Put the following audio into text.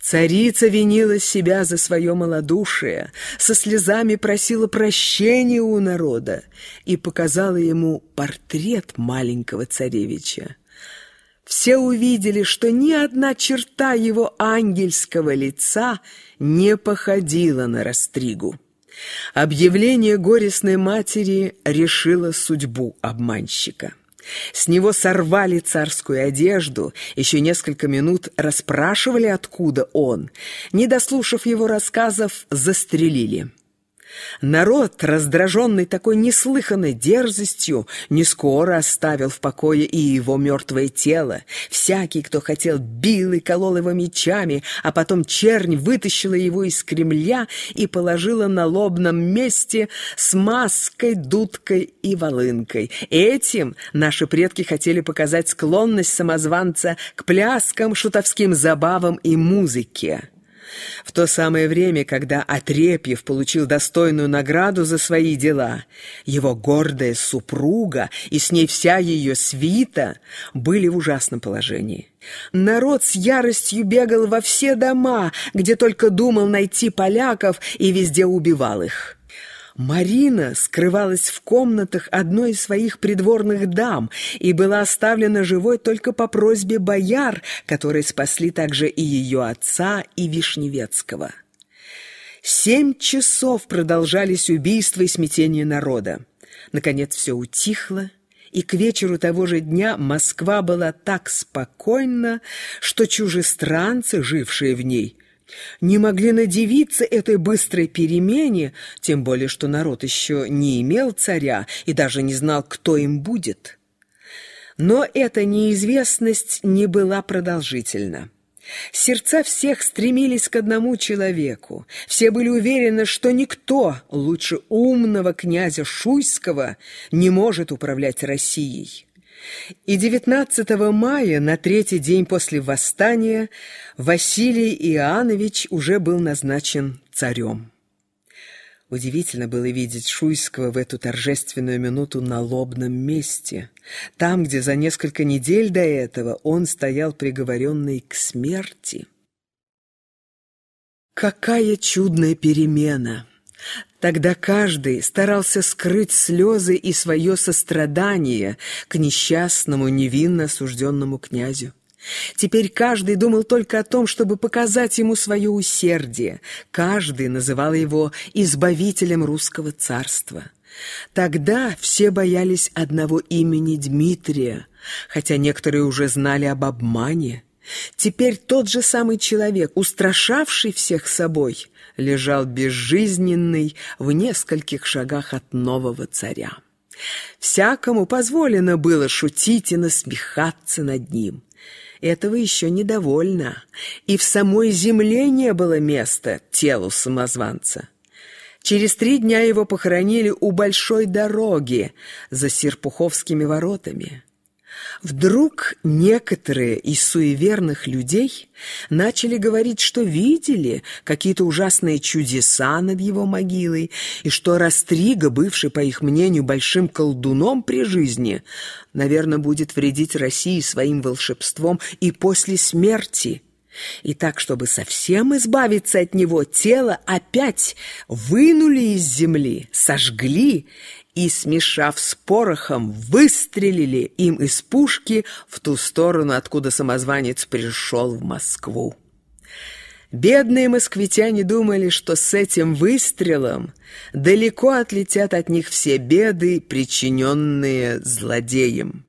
Царица винила себя за свое малодушие, со слезами просила прощения у народа и показала ему портрет маленького царевича. Все увидели, что ни одна черта его ангельского лица не походила на Растригу. Объявление горестной матери решило судьбу обманщика. С него сорвали царскую одежду, еще несколько минут расспрашивали, откуда он. Не дослушав его рассказов, застрелили. Народ, раздраженный такой неслыханной дерзостью, не скоро оставил в покое и его мертвое тело. Всякий, кто хотел, бил и колол его мечами, а потом чернь вытащила его из Кремля и положила на лобном месте с маской, дудкой и волынкой. Этим наши предки хотели показать склонность самозванца к пляскам, шутовским забавам и музыке. В то самое время, когда Отрепьев получил достойную награду за свои дела, его гордая супруга и с ней вся ее свита были в ужасном положении. Народ с яростью бегал во все дома, где только думал найти поляков, и везде убивал их. Марина скрывалась в комнатах одной из своих придворных дам и была оставлена живой только по просьбе бояр, которые спасли также и ее отца, и Вишневецкого. Семь часов продолжались убийства и смятение народа. Наконец все утихло, и к вечеру того же дня Москва была так спокойна, что чужестранцы, жившие в ней, не могли надевиться этой быстрой перемене, тем более что народ еще не имел царя и даже не знал, кто им будет. Но эта неизвестность не была продолжительна. Сердца всех стремились к одному человеку. Все были уверены, что никто лучше умного князя Шуйского не может управлять Россией. И 19 мая, на третий день после восстания, Василий Иоаннович уже был назначен царем. Удивительно было видеть Шуйского в эту торжественную минуту на лобном месте, там, где за несколько недель до этого он стоял приговоренный к смерти. Какая чудная перемена! Тогда каждый старался скрыть слезы и свое сострадание к несчастному, невинно осужденному князю. Теперь каждый думал только о том, чтобы показать ему свое усердие. Каждый называл его избавителем русского царства. Тогда все боялись одного имени Дмитрия, хотя некоторые уже знали об обмане. Теперь тот же самый человек, устрашавший всех собой, лежал безжизненный в нескольких шагах от нового царя. Всякому позволено было шутить и насмехаться над ним. Этого еще недовольно, и в самой земле не было места телу самозванца. Через три дня его похоронили у большой дороги за Серпуховскими воротами. Вдруг некоторые из суеверных людей начали говорить, что видели какие-то ужасные чудеса над его могилой, и что Растрига, бывший, по их мнению, большим колдуном при жизни, наверное, будет вредить России своим волшебством и после смерти. И так, чтобы совсем избавиться от него, тело опять вынули из земли, сожгли и, смешав с порохом, выстрелили им из пушки в ту сторону, откуда самозванец пришел в Москву. Бедные москвитяне думали, что с этим выстрелом далеко отлетят от них все беды, причиненные злодеем.